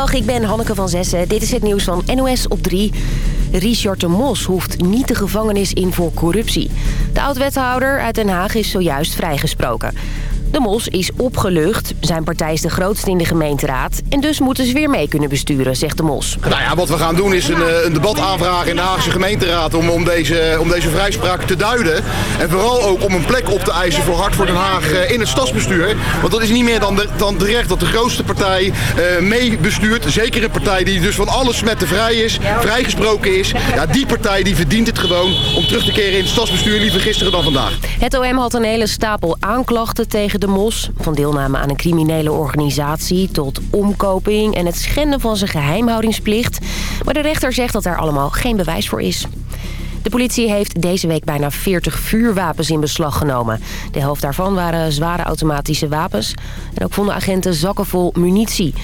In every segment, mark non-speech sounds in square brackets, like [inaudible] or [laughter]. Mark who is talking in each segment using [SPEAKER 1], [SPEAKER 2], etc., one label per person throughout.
[SPEAKER 1] Goedemiddag, ik ben Hanneke van Zessen. Dit is het nieuws van NOS op 3. Richard de Mos hoeft niet de gevangenis in voor corruptie. De oud-wethouder uit Den Haag is zojuist vrijgesproken. De Mos is opgelucht. Zijn partij is de grootste in de gemeenteraad. En dus moeten ze weer mee kunnen besturen, zegt de Mos.
[SPEAKER 2] Nou ja, wat we gaan doen is een, eh, een debat aanvragen in de Haagse gemeenteraad... Om, om, deze, om deze vrijspraak te duiden. En vooral ook om een plek op te eisen voor Hart voor Den Haag eh, in het stadsbestuur. Want dat is niet meer dan, de, dan terecht dat de grootste partij uh, mee bestuurt. Zeker een partij die dus van alles smetten vrij is, vrijgesproken is. Ja, die partij die verdient het gewoon om terug te keren in het stadsbestuur. Liever gisteren dan vandaag.
[SPEAKER 1] Het OM had een hele stapel aanklachten tegen de Mos. Van deelname aan een criminele organisatie tot omkoping en het schenden van zijn geheimhoudingsplicht. Maar de rechter zegt dat daar allemaal geen bewijs voor is. De politie heeft deze week bijna 40 vuurwapens in beslag genomen. De helft daarvan waren zware automatische wapens. En ook vonden agenten zakken vol munitie.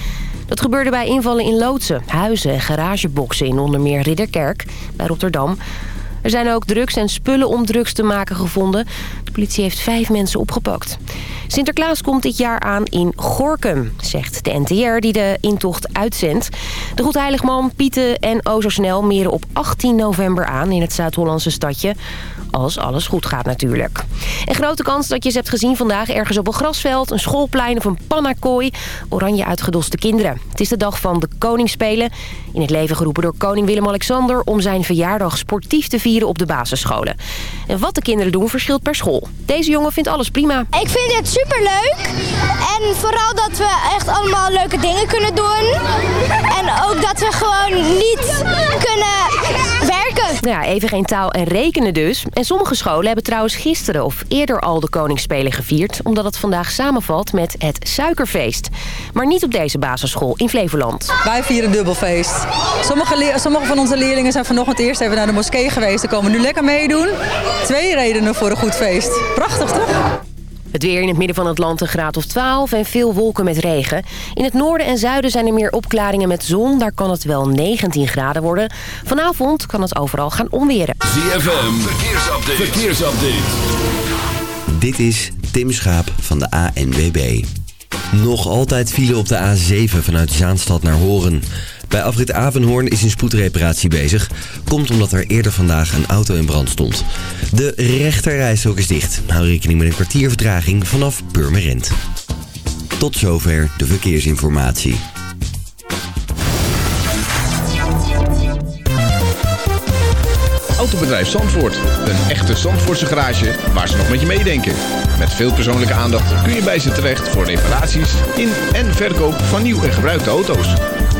[SPEAKER 1] Dat gebeurde bij invallen in loodsen, huizen en garageboxen in onder meer Ridderkerk bij Rotterdam. Er zijn ook drugs en spullen om drugs te maken gevonden. De politie heeft vijf mensen opgepakt. Sinterklaas komt dit jaar aan in Gorkum, zegt de NTR die de intocht uitzendt. De Goedheiligman, Pieten en O Zo Snel meren op 18 november aan in het Zuid-Hollandse stadje. Als alles goed gaat natuurlijk. En grote kans dat je ze hebt gezien vandaag ergens op een grasveld, een schoolplein of een pannakooi. Oranje uitgedoste kinderen. Het is de dag van de Koningsspelen. In het leven geroepen door koning Willem-Alexander om zijn verjaardag sportief te vieren op de basisscholen. En wat de kinderen doen verschilt per school. Deze jongen vindt alles prima.
[SPEAKER 3] Ik vind het superleuk. En vooral dat we echt allemaal leuke dingen kunnen doen. En ook dat we gewoon niet kunnen werken.
[SPEAKER 1] Ja, even geen taal en rekenen dus. En sommige scholen hebben trouwens gisteren of eerder al de Koningsspelen gevierd... omdat het vandaag samenvalt met het Suikerfeest. Maar niet op deze basisschool in Flevoland.
[SPEAKER 4] Wij vieren dubbelfeest. Sommige, sommige van onze leerlingen zijn vanochtend eerst even naar de moskee geweest. Ze komen nu lekker meedoen. Twee redenen voor een goed feest. Prachtig toch?
[SPEAKER 1] Het weer in het midden van het land een graad of 12 en veel wolken met regen. In het noorden en zuiden zijn er meer opklaringen met zon. Daar kan het wel 19 graden worden. Vanavond kan het overal gaan onweren.
[SPEAKER 5] ZFM, verkeersupdate. verkeersupdate.
[SPEAKER 6] Dit is Tim Schaap van de ANWB. Nog altijd file op de A7 vanuit Zaanstad naar Horen. Bij afrit Avenhoorn is een spoedreparatie bezig. Komt omdat er eerder vandaag een auto in brand stond. De rechterrijstrook is dicht. Hou rekening met een kwartier vertraging vanaf Purmerend. Tot zover de verkeersinformatie.
[SPEAKER 7] Autobedrijf Zandvoort. Een echte Zandvoortse garage waar ze nog met je meedenken. Met veel persoonlijke aandacht kun je bij ze terecht voor reparaties in en verkoop van nieuw en gebruikte auto's.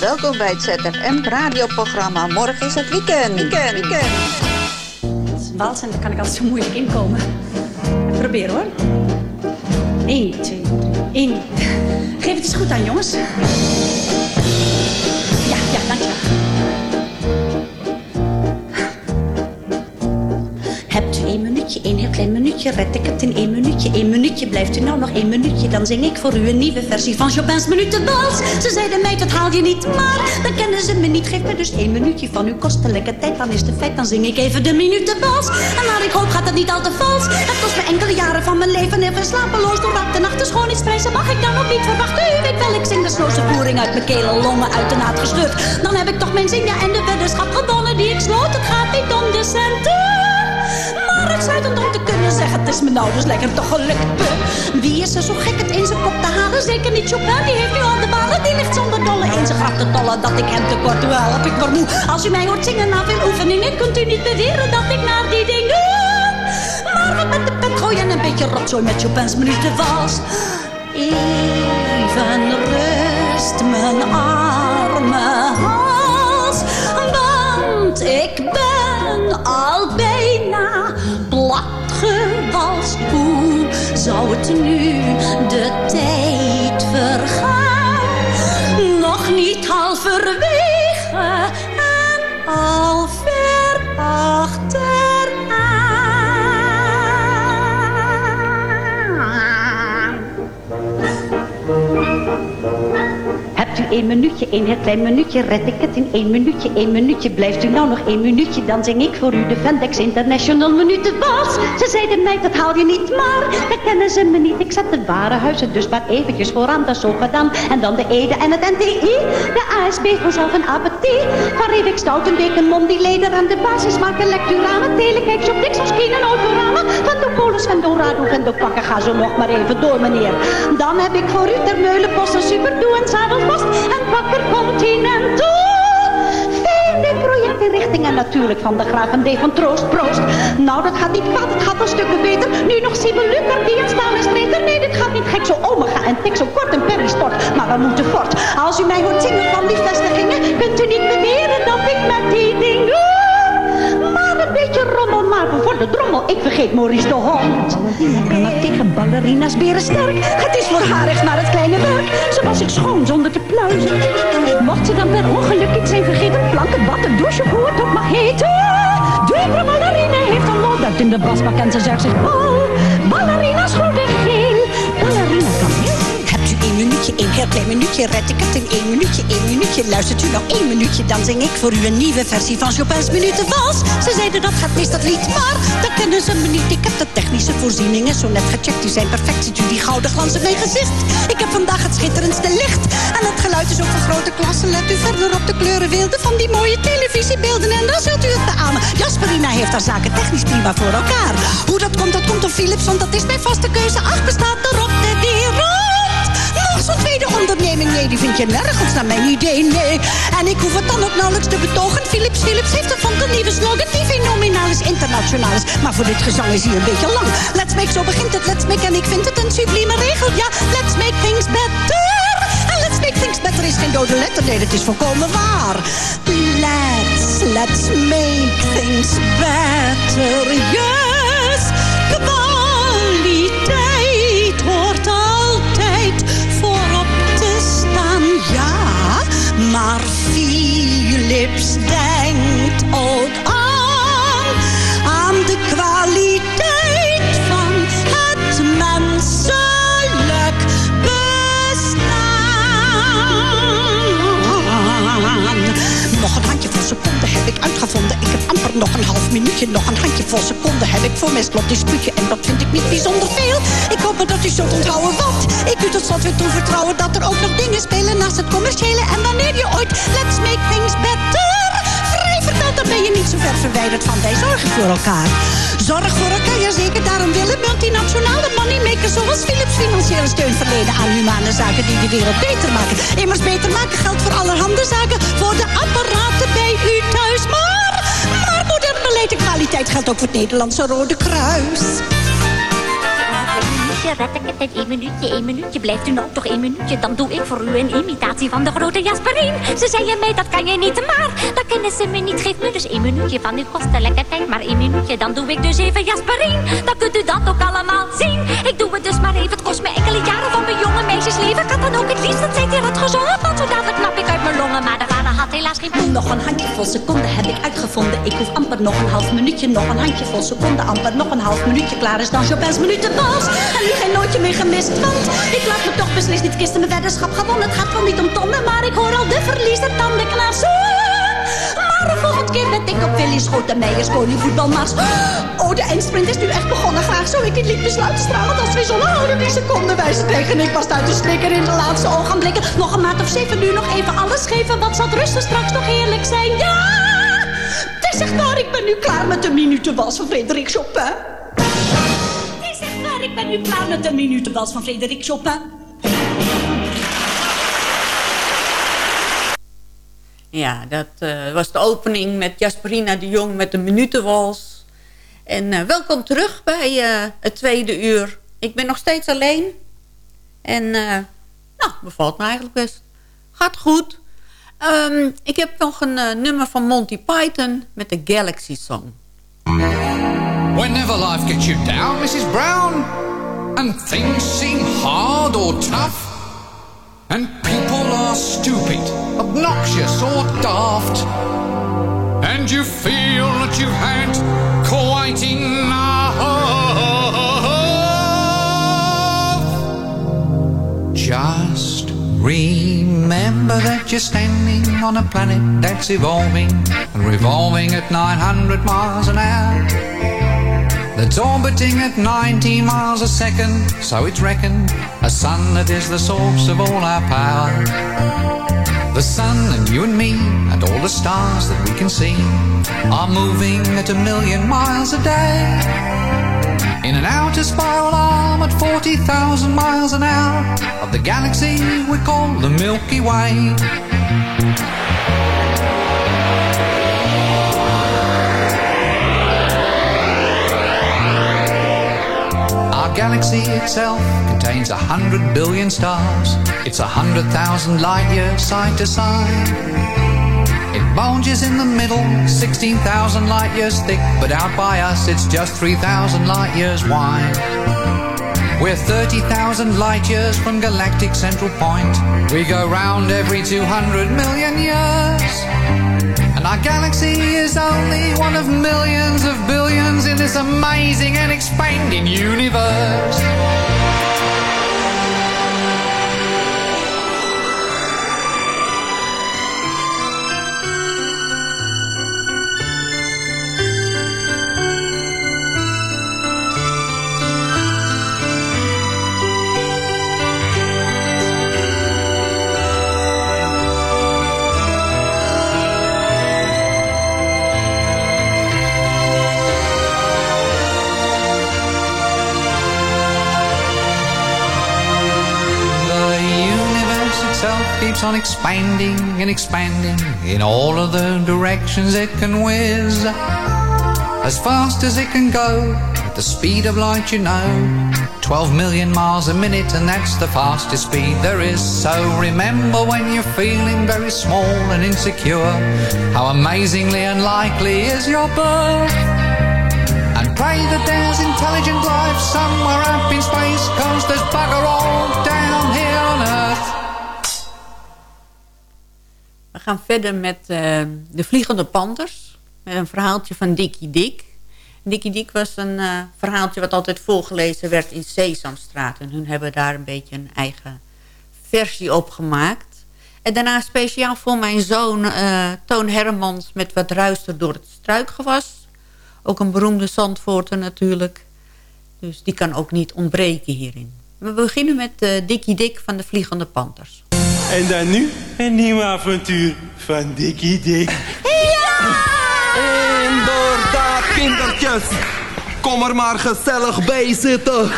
[SPEAKER 8] Welkom bij het ZFM radioprogramma. Morgen is het weekend. Weekend, weekend.
[SPEAKER 9] Wals en daar kan ik altijd zo moeilijk inkomen. Probeer hoor. 1, 2, 3, 1. Geef het eens goed aan jongens. Ja, ja, dankjewel. Hebt u één minuutje, één heel klein minuutje, red ik het in één minuutje, één minuutje. Blijft u nou nog één minuutje, dan zing ik voor u een nieuwe versie van Chopin's Minutenwals. Ze zeiden mij, dat haal je niet, maar dan kennen ze me niet. Geef me dus één minuutje van uw kostelijke tijd, dan is de feit, dan zing ik even de Minutenwals. En naar ik hoop gaat het niet al te vals. Het kost me enkele jaren van mijn leven, even slapeloos door de nacht. De schoonheidsprijzen mag ik dan ook niet verwachten. U weet wel, ik zing de sloze voering uit mijn kele longen uit de naad gestuurd. Dan heb ik toch mijn zin, ja, en de weddenschap gewonnen die ik sloot. Het gaat niet om de centen maar uitsluitend om te kunnen zeggen Het is me nou dus lekker toch gelukt Wie is er zo gek het in zijn kop te halen? Zeker niet Chopin, die heeft nu al de ballen. Die ligt zonder dolle in zijn graf te tollen Dat ik hem tekort doe, help. Ik maar moe. Als u mij hoort zingen na veel oefeningen Kunt u niet beweren dat ik naar die dingen Maar wat met de pet gooien en een beetje rotzooi Met Chopin's minuten vals Even rust mijn arme hals Want ik zou het nu de tijd
[SPEAKER 10] één minuutje, één heel klein minuutje, red ik het in één minuutje, één minuutje. Blijft u nou nog één minuutje, dan zing ik voor u de Vendex International Minutenbas. Ze zeiden mij, dat haal je niet, maar dat kennen ze me niet. Ik zet het warenhuis dus maar eventjes vooraan, dat is zo gedaan. En dan de Ede en het NTI, de ASB vanzelf een apetit. Van Redek Stout, een deken die leder aan de basis maken lecturamen. Telekijk, shop, Dixons, en autoramen. Van Polis, van Dorado, van de Pakken, ga zo nog maar even door meneer. Dan heb ik voor u ter Meulenpost een superdoe en s'avonds en wakker continental. Richting en natuurlijk van de graaf en D van Troost, Proost. Nou, dat gaat niet kwaad, het gaat een stukje beter. Nu nog Sibelukker die het staan is streter. Nee, dit gaat niet gek, zo omega en tik zo kort en perisport. Maar we moeten fort. Als u mij hoort zingen van die vestigingen, kunt u niet beweren dat ik met die dingen... Maar rommel maken voor de drommel. Ik vergeet Maurice de Hond. Nog tegen ballerina's beren sterk. Het is voor haar echt maar het kleine werk. Ze was ik schoon zonder te pluizen. Mocht ze dan per ongeluk iets zijn vergeten, plank het bad, een douche hoe het ook mag heten. De ballerina heeft een looduit in de wasbak en ze zegt zich, oh, ballerina's groot en minuutje, heel klein minuutje, red ik het in één minuutje, één minuutje. Luistert u nog één minuutje, dan zing ik voor u een nieuwe versie van Chopin's Minutenvals. Ze zeiden dat gaat mis, dat lied, maar dat kennen ze me niet. Ik heb de technische voorzieningen zo net gecheckt, die zijn perfect. Ziet u die gouden glans op mijn gezicht? Ik heb vandaag het schitterendste licht. En het geluid is ook van grote klasse. Let u verder op de kleurenweelden van die mooie televisiebeelden. En dan zult u het beamen. Jasperina heeft haar zaken technisch prima voor elkaar. Hoe dat komt, dat komt door Philips, want dat is mijn vaste keuze. Ach, bestaat erop de wereld zo'n tweede onderneming, nee, die vind je nergens naar mijn idee, nee. En ik hoef het dan ook nauwelijks te betogen. Philips Philips heeft een van de nieuwe slogan die fenomenaal is, internationaal is. Maar voor dit gezang is hij een beetje lang. Let's make, zo begint het, let's make. En ik vind het een sublieme regel, ja. Let's make things better. En let's make things better is geen dode letter, nee, dat is volkomen waar. Let's, let's make things better, yes. Kwaliteit seconden heb ik uitgevonden. Ik heb amper nog een half minuutje. Nog een handjevol seconden heb ik voor mijn slotdispuutje. En dat vind ik niet bijzonder veel. Ik hoop dat u zult onthouden wat. Ik u tot slot weer toe vertrouwen dat er ook nog dingen spelen naast het commerciële. En wanneer je ooit Let's Make Things Better dan ben je niet zo ver verwijderd van wij zorgen voor elkaar. Zorg voor elkaar, ja zeker. Daarom willen multinationale moneymakers zoals Philips financiële steun verlenen aan humane zaken die de wereld beter maken. Immers beter maken geldt voor allerhande zaken. Voor de apparaten bij u thuis. Maar, maar modern beleid en kwaliteit geldt ook voor het Nederlandse Rode Kruis minuutje, één minuutje, één minuutje. Blijft u nou toch één minuutje, dan doe ik voor u een imitatie van de grote Jasperien. Ze zeiden mij, dat kan je niet, maar dat kennen ze me niet. Geef me dus één minuutje van uw kosten, lekker tijd, maar één minuutje. Dan doe ik dus even Jasperien, dan kunt u dat ook allemaal zien. Ik doe het dus maar even, het kost me enkele jaren van mijn jonge meisjesleven. Ik had dan ook het liefst dat zij hier had gezongen, want zo dadelijk knap ik uit mijn longen. Maar helaas geen. Nog een handjevol seconden heb ik uitgevonden. Ik hoef amper nog een half minuutje, nog een handjevol seconden. Amper nog een half minuutje, klaar is dan Chopin's minutenbals. En nu geen nootje meer gemist, want ik laat me toch beslist niet kisten. Mijn weddenschap gewonnen, het gaat wel niet om tonnen, maar ik hoor al de verliezer tanden knarsen. Volgende keer ben ik op Willy Schoot en Meijers koning voetbalmars. Oh, de eindsprint is nu echt begonnen. Graag zo ik het liet besluiten stralend als we zo'n houden die seconde wijzen tegen. Ik was uit de slikker in de laatste ogenblikken. Nog een maand of zeven, nu nog even alles geven. Wat zal rusten straks nog heerlijk zijn? Ja! Het is echt waar, ik ben nu klaar met de minutenwas van Frederik Chopin ik ben nu klaar met de minutenbas van Frederik Chopin.
[SPEAKER 11] Ja, dat uh, was de opening met Jasperina de Jong met de minutenwals. En uh, welkom terug bij uh, het tweede uur. Ik ben nog steeds alleen. En nou, bevalt me eigenlijk best. Gaat goed. Um, ik heb nog een nummer van Monty Python met de Galaxy Song.
[SPEAKER 12] Whenever life gets you down, Mrs. Brown, and things seem hard or tough, and people are stupid obnoxious or daft. And you feel that you've had quite enough. Just remember that you're standing on a planet that's evolving and revolving at 900 miles an hour. That's orbiting at 90 miles a second, so it's reckoned a sun that is the source of all our power. The sun and you and me and all the stars that we can see are moving at a million miles a day. In an outer spiral arm at 40,000 miles an hour of the galaxy we call the Milky Way. Galaxy itself contains a hundred billion stars. It's a hundred thousand light years side to side. It bulges in the middle, 16,000 light years thick, but out by us it's just 3,000 light years wide. We're 30,000 light years from galactic central point. We go round every 200 million years. And our galaxy is only one of millions of billions in this amazing and expanding universe. Keeps on expanding and expanding in all of the directions it can whiz. As fast as it can go, at the speed of light, you know. 12 million miles a minute, and that's the fastest speed there is. So remember when you're feeling very small and insecure, how amazingly unlikely is your birth. And pray that there's intelligent life somewhere up in space, cause there's bugger all down
[SPEAKER 11] gaan verder met eh, de Vliegende Panthers. Met een verhaaltje van Dikkie Dik. Dikkie Dik was een eh, verhaaltje wat altijd voorgelezen werd in Sesamstraat. En hun hebben daar een beetje een eigen versie op gemaakt. En daarna speciaal voor mijn zoon eh, Toon Hermans met wat ruister door het struikgewas. Ook een beroemde Zandvoorter natuurlijk. Dus die kan ook niet ontbreken hierin. We beginnen met Dikkie Dik van de Vliegende Panthers.
[SPEAKER 13] En dan nu een nieuw avontuur van Dikkie Dik.
[SPEAKER 14] Inderdaad, kindertjes. Kom er maar gezellig bij zitten.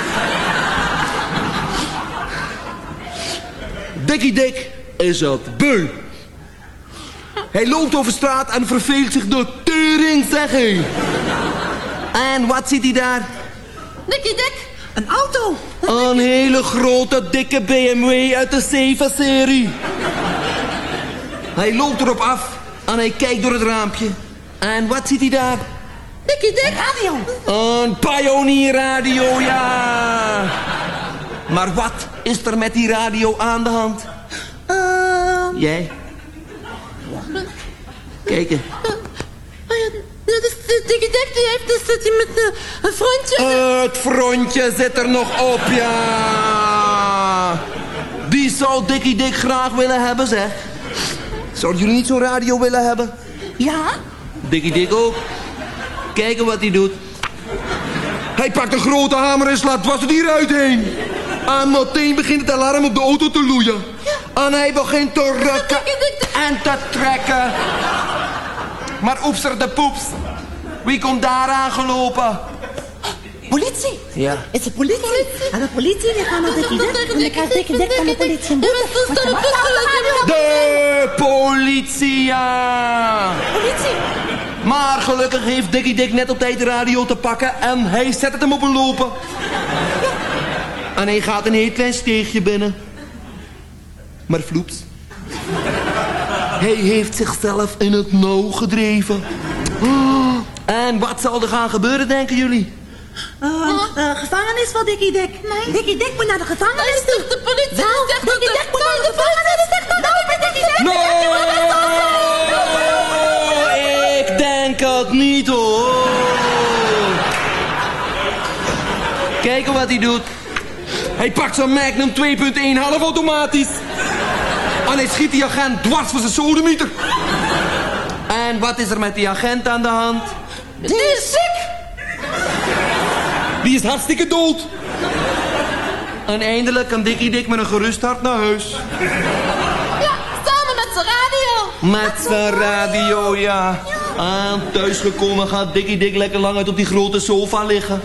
[SPEAKER 14] Dikkie Dik is het beu. Hij loopt over straat en verveelt zich de tering, zeg hij. En wat ziet hij daar?
[SPEAKER 10] Dikkie Dik, een auto.
[SPEAKER 14] Een hele grote, dikke BMW uit de 7-serie. Hij loopt erop af en hij kijkt door het raampje. En wat ziet hij daar?
[SPEAKER 10] Dikkie Dik, radio.
[SPEAKER 14] Een Pioneer radio, ja. Maar wat is er met die radio aan de hand? Jij? Kijk eens.
[SPEAKER 10] Dikkie Dik die heeft dus zit hij met eh, een frontje.
[SPEAKER 14] Het frontje zit er nog op, ja. Die zou Dikkie Dik graag willen hebben, zeg. Zouden jullie niet zo'n radio willen hebben?
[SPEAKER 10] Ja?
[SPEAKER 14] Dikkie Dik ook. Kijken wat hij doet. Hij pakt een grote hamer en slaat dwars door die ruit heen. En meteen begint het alarm op de auto te loeien. En hij begint te rukken en te trekken. Maar oeps er de poeps. Wie komt daar aangelopen?
[SPEAKER 10] Politie.
[SPEAKER 14] Ja.
[SPEAKER 10] Is het politie? En de politie die gaan naar Dikkie Dik. En dan krijgt Dikkie Dik van de politie de
[SPEAKER 14] De politie, ja.
[SPEAKER 10] Politie.
[SPEAKER 14] Maar gelukkig heeft Dikkie Dik net op tijd de radio te pakken en hij zet het hem op een lopen. En hij gaat een heel klein steegje binnen. Maar vloeps. Hij heeft zichzelf in het nauw gedreven. Oh, en wat zal er gaan gebeuren, denken jullie?
[SPEAKER 10] Uh, gevangenis van Dikkie Dick. Nee. Dickie Dick moet naar de gevangenis toe. de politie Dickie zegt Dikkie Dek moet naar de gevangenis. Zegt dat Dikkie
[SPEAKER 14] Nee, ik denk het niet hoor. Kijken wat hij doet. Hij pakt zijn Magnum 2.1 half automatisch. En hij schiet die agent dwars voor zijn sodemieter. En wat is er met die agent aan de hand? Die is ziek! Die is hartstikke dood. En eindelijk kan Dikkie Dik met een gerust hart naar huis.
[SPEAKER 10] Ja, samen met zijn radio.
[SPEAKER 14] Met zijn radio, ja. Aan thuisgekomen gaat Dikkie Dik lekker lang uit op die grote sofa liggen.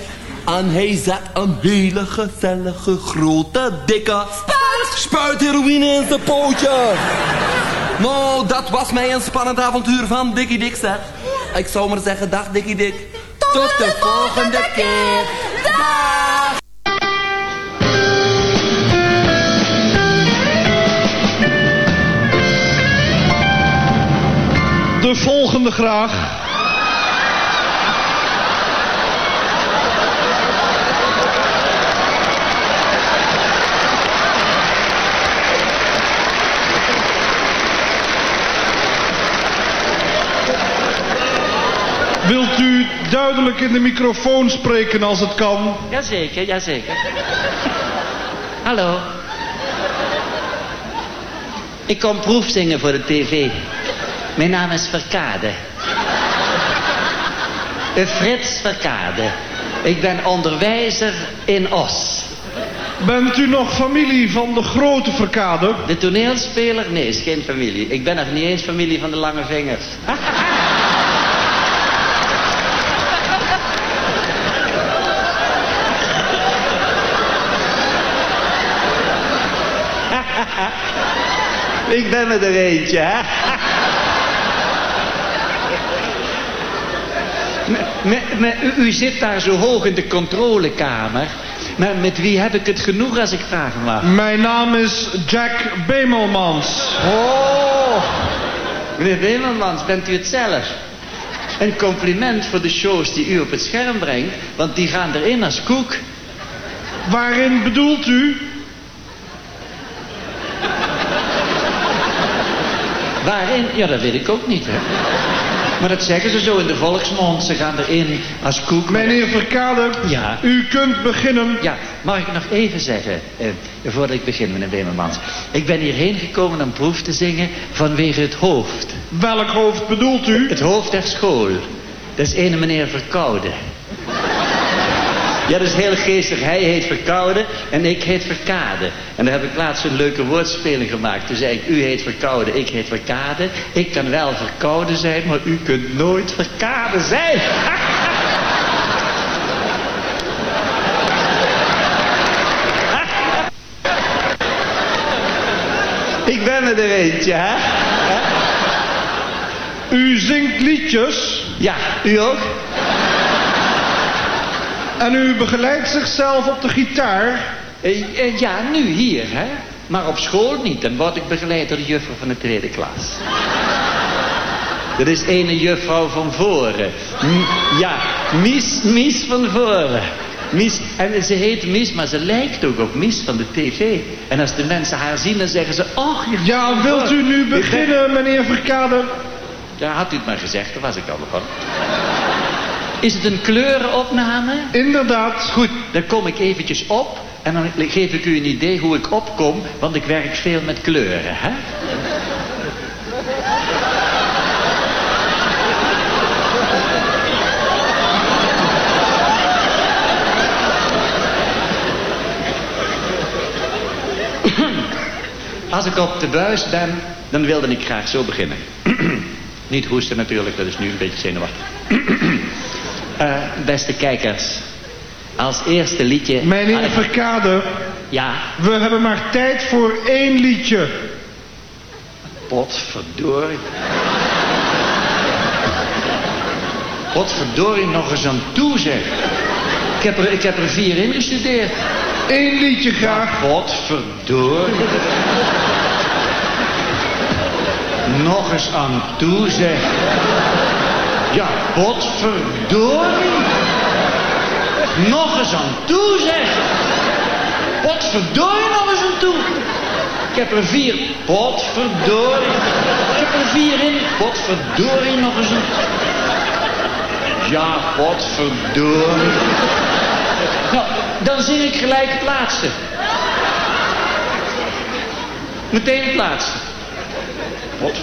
[SPEAKER 14] En hij zet een hele gezellige, grote, dikke... Spuit! Spuitheroïne in zijn pootje. Nou, dat was mij een spannend avontuur van Dikkie Dik, zeg. Ik zou maar zeggen, dag Dikkie Dik. Tot, de volgende keer. Dag!
[SPEAKER 15] De volgende graag. Wilt u duidelijk in de microfoon spreken als het kan?
[SPEAKER 16] Jazeker, jazeker. Hallo. Ik kom proefzingen voor de tv. Mijn naam is Verkade. Frits Verkade. Ik ben onderwijzer in Os.
[SPEAKER 15] Bent u nog familie van de grote Verkade?
[SPEAKER 16] De toneelspeler? Nee, is geen familie. Ik ben nog niet eens familie van de lange vingers. Ik ben er er eentje, hè? Me- me- me- u, zit daar zo hoog in de controlekamer. Maar met wie heb ik het genoeg als ik vragen mag?
[SPEAKER 15] Mijn naam is Jack Bemelmans.
[SPEAKER 16] Oh! Meneer Wemelmans, bent u het zelf? Een compliment voor de shows die u op het scherm brengt, want die gaan erin als koek.
[SPEAKER 15] Waarin bedoelt u?
[SPEAKER 16] Waarin? Ja, dat weet ik ook niet, hè. Maar dat zeggen ze zo in de volksmond. Ze gaan erin als koek.
[SPEAKER 15] Meneer Verkade,
[SPEAKER 16] Ja.
[SPEAKER 15] u kunt beginnen.
[SPEAKER 16] Ja, mag ik nog even zeggen, eh, voordat ik begin, meneer Wemelmans. Ik ben hierheen gekomen om proef te zingen vanwege het hoofd.
[SPEAKER 15] Welk hoofd bedoelt u?
[SPEAKER 16] Het hoofd der school. Dat is ene meneer Verkoude. Ja, dat is heel geestig. Hij heet Verkoude en ik heet Verkade. En daar heb ik laatst een leuke woordspeling gemaakt. Toen zei ik, u heet Verkoude, ik heet Verkade. Ik kan wel Verkoude zijn, maar u kunt nooit Verkade zijn. [laughs] ik ben er er eentje, hè?
[SPEAKER 15] U zingt liedjes.
[SPEAKER 16] Ja, u ook?
[SPEAKER 15] En u begeleidt zichzelf op de gitaar.
[SPEAKER 16] Eh, ja, nu hier, hè? Maar op school niet. Dan word ik begeleid door de juffrouw van de tweede klas. Dat is ene juffrouw van voren. M- ja, Mies, Mies van voren. Mies, en ze heet Mies, maar ze lijkt ook op Mies van de tv. En als de mensen haar zien, dan zeggen ze... Och, je
[SPEAKER 15] Ja, wilt u nu beginnen, meneer Verkade?
[SPEAKER 16] Ja, had u het maar gezegd, daar was ik al. Is het een kleurenopname?
[SPEAKER 15] Inderdaad.
[SPEAKER 16] Goed, dan kom ik eventjes op en dan geef ik u een idee hoe ik opkom, want ik werk veel met kleuren, hè? [clears throat] Als ik op de buis ben, dan wilde ik graag zo beginnen. [clears throat] Niet hoesten natuurlijk, dat is nu een beetje zenuwachtig. [clears throat] Eh, beste kijkers, als eerste liedje...
[SPEAKER 15] Meneer Verkade,
[SPEAKER 16] Ja,
[SPEAKER 15] we hebben maar tijd voor één liedje.
[SPEAKER 16] potverdorie. Potverdorie nog eens aan toe, zeg. Ik heb er, ik heb er vier in gestudeerd.
[SPEAKER 15] Eén liedje graag.
[SPEAKER 16] Potverdorie. Nog eens aan toe, zeg. Ja, potverdorie. Nog eens aan toe, zeg. Potverdorie nog eens aan toe. Ik heb er vier. Potverdorie. Ik heb er vier in. Potverdorie nog eens een. Ja, potverdorie. Nou, dan zing ik gelijk het laatste. Meteen het laatste. Wat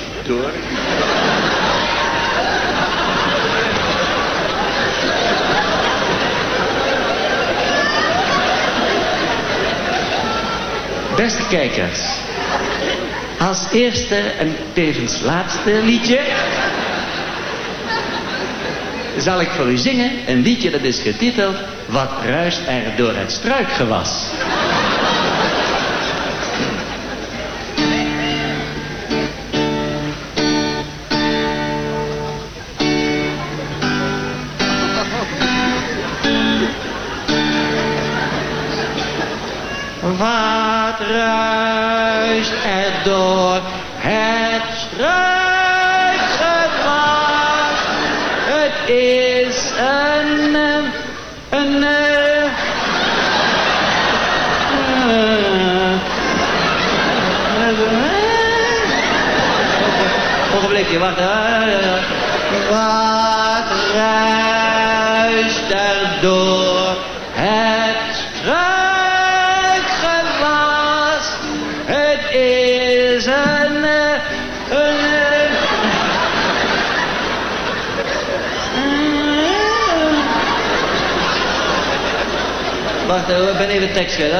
[SPEAKER 16] Beste kijkers, als eerste en tevens laatste liedje zal ik voor u zingen een liedje dat is getiteld Wat ruist er door het struikgewas. Eh, Wat ruist er door het struikgewas? Het is een... een Wacht, eh, ik ben even de tekst kwijt.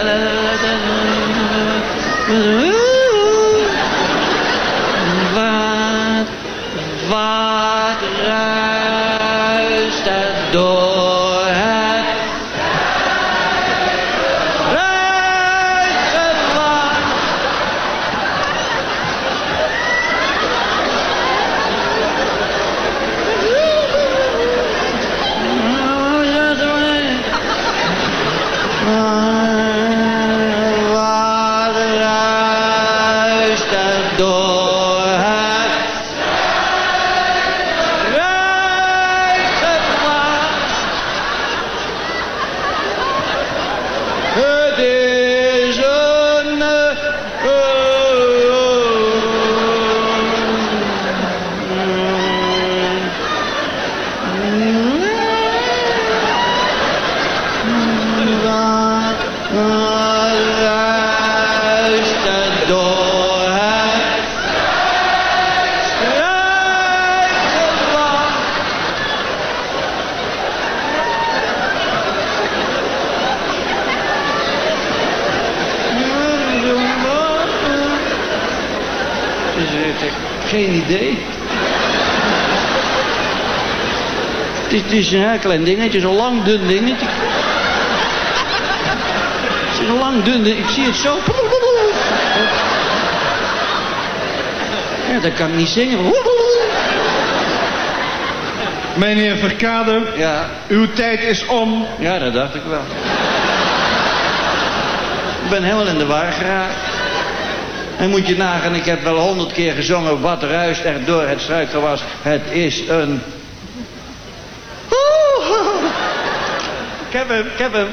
[SPEAKER 16] Is, een heel klein dingetje, zo'n lang dun dingetje. Het is een lang dun ding, ik zie het zo. Ja, dat kan ik niet zingen.
[SPEAKER 15] Meneer Verkade,
[SPEAKER 16] Ja.
[SPEAKER 15] uw tijd is om.
[SPEAKER 16] Ja, dat dacht ik wel. Ik ben helemaal in de war geraakt. En moet je nagaan, ik heb wel honderd keer gezongen... wat ruist er door het struikgewas. Het is een... heb hem, ik heb hem.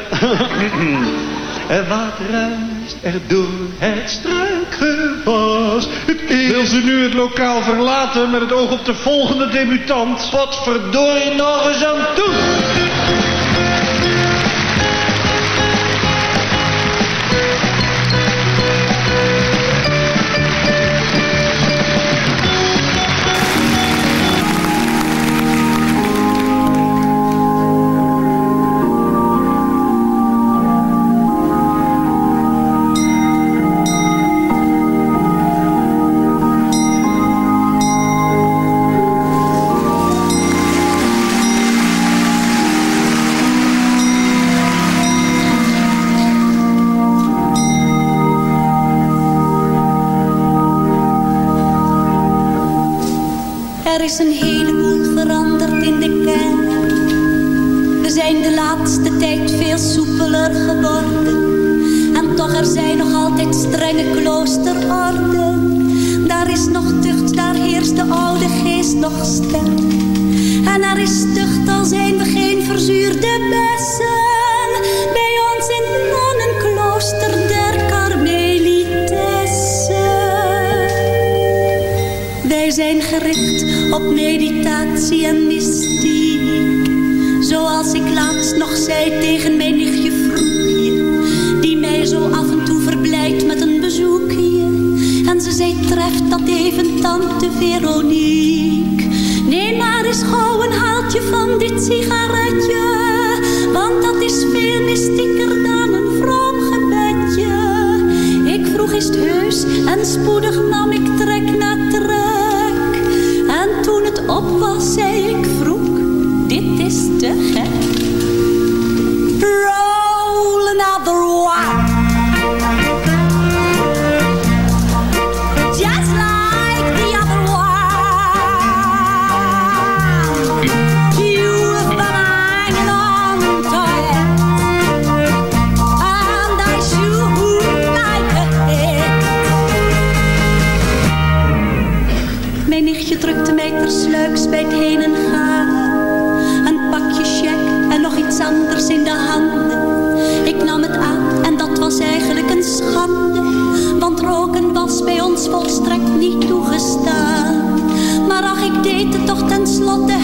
[SPEAKER 16] En wat ruist er door het struikgewas?
[SPEAKER 15] Wil ze nu het lokaal verlaten met het oog op de volgende debutant?
[SPEAKER 16] Potverdorie nog eens aan toe!
[SPEAKER 9] Is een heleboel veranderd in de kerk. We zijn de laatste tijd veel soepeler geworden. En toch er zijn nog altijd strenge kloosterorden. Daar is nog tucht, daar heerst de oude geest nog sterk. En er is tucht, al zijn we geen verzuurde bessen. Bij ons in het nonnenklooster der Karmelitessen. Wij zijn gericht op meditatie en mystiek. Zoals ik laatst nog zei tegen mijn nichtje Vroegje, die mij zo af en toe verblijdt met een bezoekje. En ze zei, treft dat even tante Veronique. Neem maar eens gauw een haaltje van dit sigaretje, want dat is veel mystieker dan een vroom gebedje. Ik vroeg is heus en spoedig nam ik trek na trek op was, zei ik vroeg, dit is te gek. toegestaan. Maar ach, ik deed het toch tenslotte.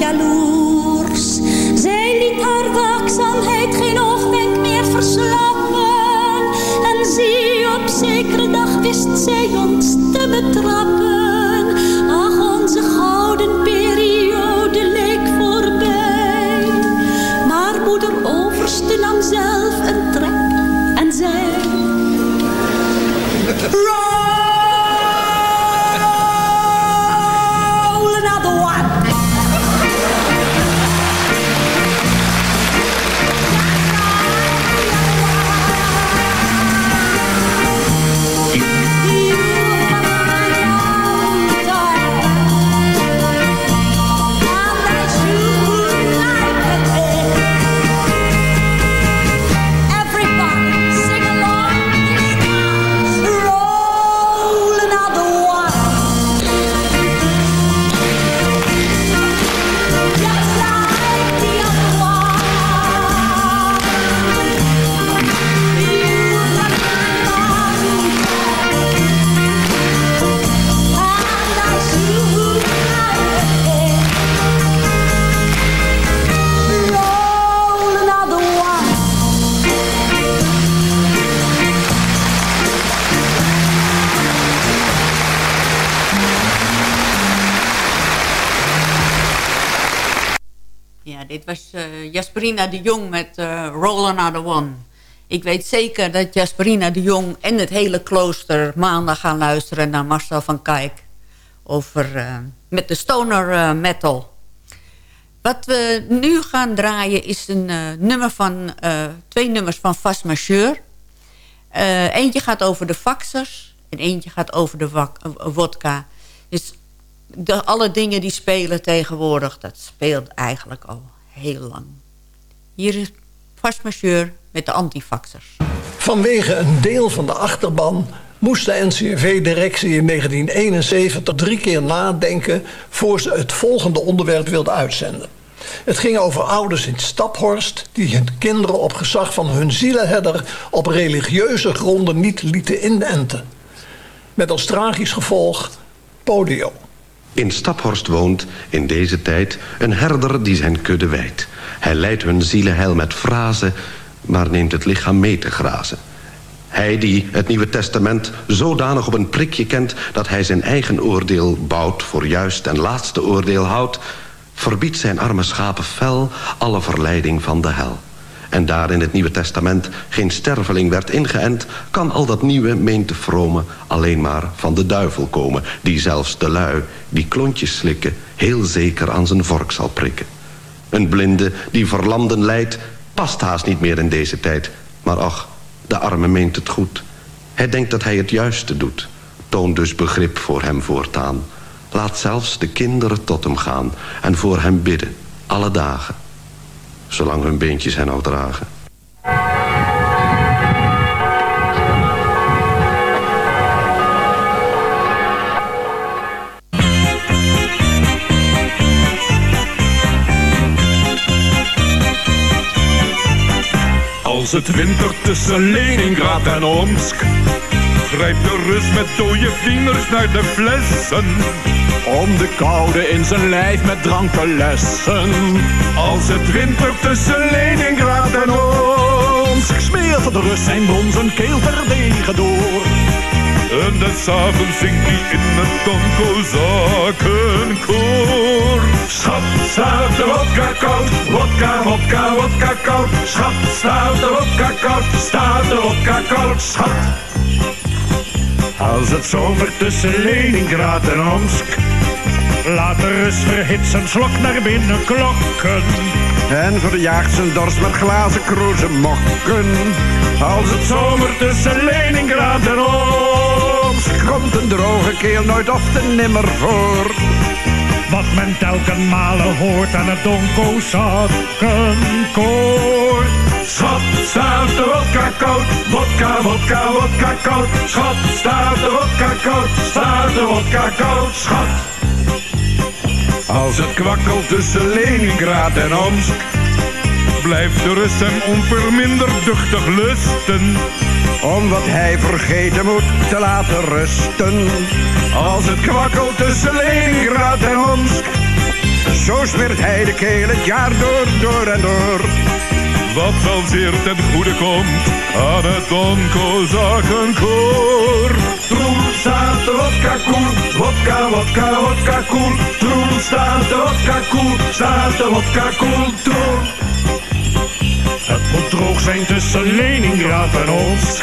[SPEAKER 9] jaloers. Zij liet haar waakzaamheid geen oogwenk meer verslappen. En zie, op zekere dag wist zij ons te betrappen. Ach, onze gouden periode leek voorbij. Maar moeder overste nam zelf een trek en zei...
[SPEAKER 11] Jasperina de Jong met uh, Roll Another One. Ik weet zeker dat Jasperina de Jong en het hele klooster maandag gaan luisteren naar Marcel van Kijk. Over, uh, met de stoner metal. Wat we nu gaan draaien is een nummer van, twee nummers van Fast Majeur. eentje gaat over de faxers en eentje gaat over de wodka. Dus de, alle dingen die spelen tegenwoordig, dat speelt eigenlijk al heel lang. Hier is Vastmacheur met de antifaxers.
[SPEAKER 17] Vanwege een deel van de achterban moest de NCRV-directie in 1971 drie keer nadenken... voor ze het volgende onderwerp wilde uitzenden. Het ging over ouders in Staphorst... die hun kinderen op gezag van hun zielenherder... op religieuze gronden niet lieten inenten. Met als tragisch gevolg polio.
[SPEAKER 18] In Staphorst woont in deze tijd een herder die zijn kudde wijdt. Hij leidt hun zielenheil met frazen, maar neemt het lichaam mee te grazen. Hij die het Nieuwe Testament zodanig op een prikje kent... dat hij zijn eigen oordeel bouwt, voor juist en laatste oordeel houdt... verbiedt zijn arme schapen fel alle verleiding van de hel en daar in het Nieuwe Testament geen sterveling werd ingeënt... kan al dat nieuwe, meent te vrome, alleen maar van de duivel komen... die zelfs de lui, die klontjes slikken, heel zeker aan zijn vork zal prikken. Een blinde die verlamden leidt, past haast niet meer in deze tijd. Maar ach, de arme meent het goed. Hij denkt dat hij het juiste doet. Toon dus begrip voor hem voortaan. Laat zelfs de kinderen tot hem gaan en voor hem bidden, alle dagen zolang hun beentjes hen al dragen.
[SPEAKER 19] Als het winter tussen Leningrad en Omsk Grijpt de rust met dode vingers naar de flessen om de koude in zijn lijf met drank te lessen. Als het winter tussen Leningrad en ons smeert de rust zijn bronzen keel terdege door. En des avonds zingt hij in het donkozakenkoor. Schat, staat de wodka koud, wodka, wodka, wodka koud. Schat, de koud, staat de wodka koud, schat. Als het zomer tussen Leningrad en Omsk Laat de rust verhit zijn slok naar binnen klokken. En verjaagt zijn dorst met glazen kroezen mokken. Als het zomer tussen Leningrad en Omsk komt een droge keel nooit of te nimmer voor. Wat men telken malen hoort aan het donko zakkenkoor. Schat, staat de wodka koud, wodka, wodka, wodka koud. Schat, staat de wodka koud, staat de wodka koud, schat. Als het kwakkelt tussen Leningrad en Omsk Blijft de rust hem onverminderd duchtig lusten Om wat hij vergeten moet te laten rusten Als het kwakkelt tussen Leningrad en Omsk Zo smeert hij de keel het jaar door, door en door wat wel zeer ten goede komt aan het Donkozakenkoor. Troel staat de wodka koel, wodka, wodka, wodka koel. Troel staat de wodka koel, staat de wodka koel, troel. Het moet droog zijn tussen Leningrad en ons.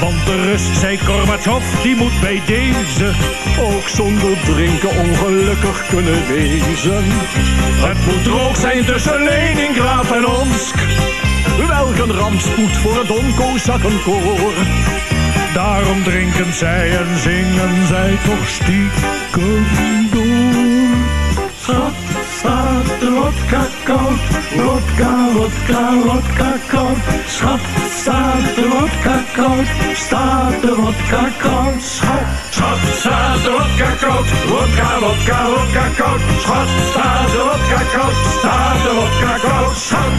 [SPEAKER 19] Want de rust, zei Gorbachev, die moet bij deze ook zonder drinken ongelukkig kunnen wezen. Het moet droog zijn tussen Leningrad en Omsk. Welk een rampspoed voor het onkozakkenkoor. Daarom drinken zij en zingen zij toch stiekem door. Schat, wodka koud, wodka, wodka, wodka koud. Schat, staat de wodka koud, staat de wodka koud. Schat, schat, staat de wodka koud, wodka, wodka, wodka koud. Schat, staat de wodka koud, staat de wodka koud. Schat.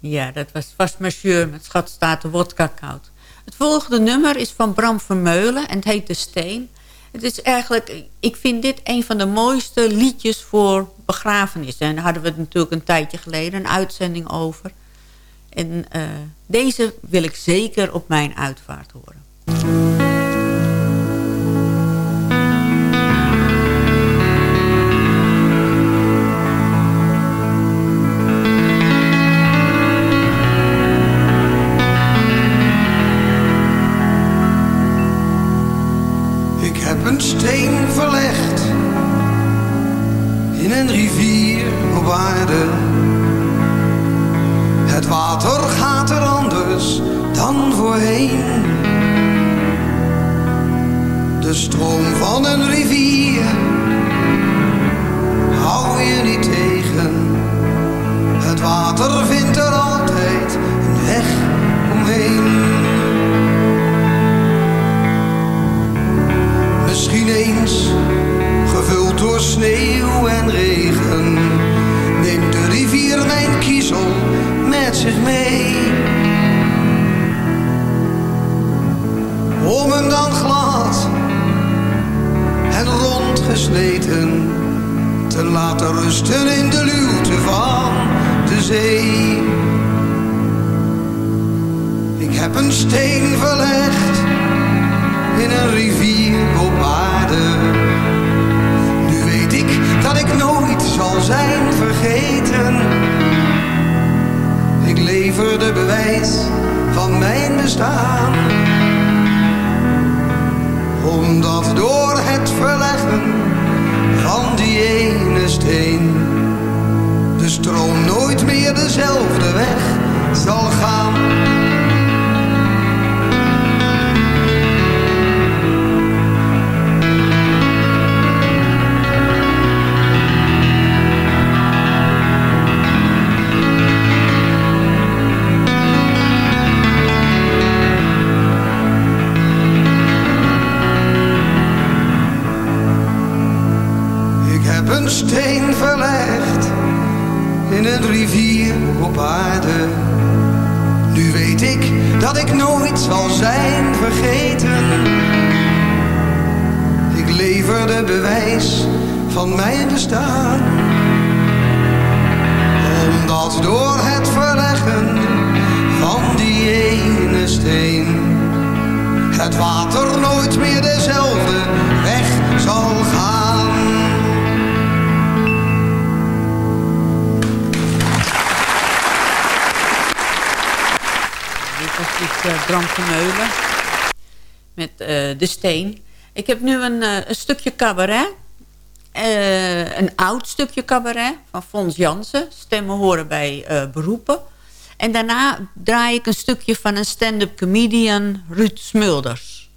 [SPEAKER 11] Ja, dat was vast monsieur met Schat staat de wodka koud. Het volgende nummer is van Bram Vermeulen en het heet De Steen. Het is eigenlijk, ik vind dit een van de mooiste liedjes voor begrafenissen. En daar hadden we het natuurlijk een tijdje geleden een uitzending over. En uh, deze wil ik zeker op mijn uitvaart horen.
[SPEAKER 20] Dan voorheen. De stroom van een rivier hou je niet tegen. Het water vindt er altijd een weg omheen. Misschien eens gevuld door sneeuw en regen, neemt de rivier mijn kiezel met zich mee. Om hem dan glad en rondgesleten te laten rusten in de luwte van de zee. Ik heb een steen verlegd in een rivier op aarde. Nu weet ik dat ik nooit zal zijn vergeten. Ik lever de bewijs van mijn bestaan. Omdat door het verleggen van die ene steen de stroom nooit meer dezelfde weg zal gaan. De Steen.
[SPEAKER 11] Ik heb nu een, eh, een stukje cabaret. Eh, een oud stukje cabaret van Fons Jansen. Stemmen horen bij eh, beroepen. En daarna draai ik een stukje van een stand-up comedian Ruud Smulders.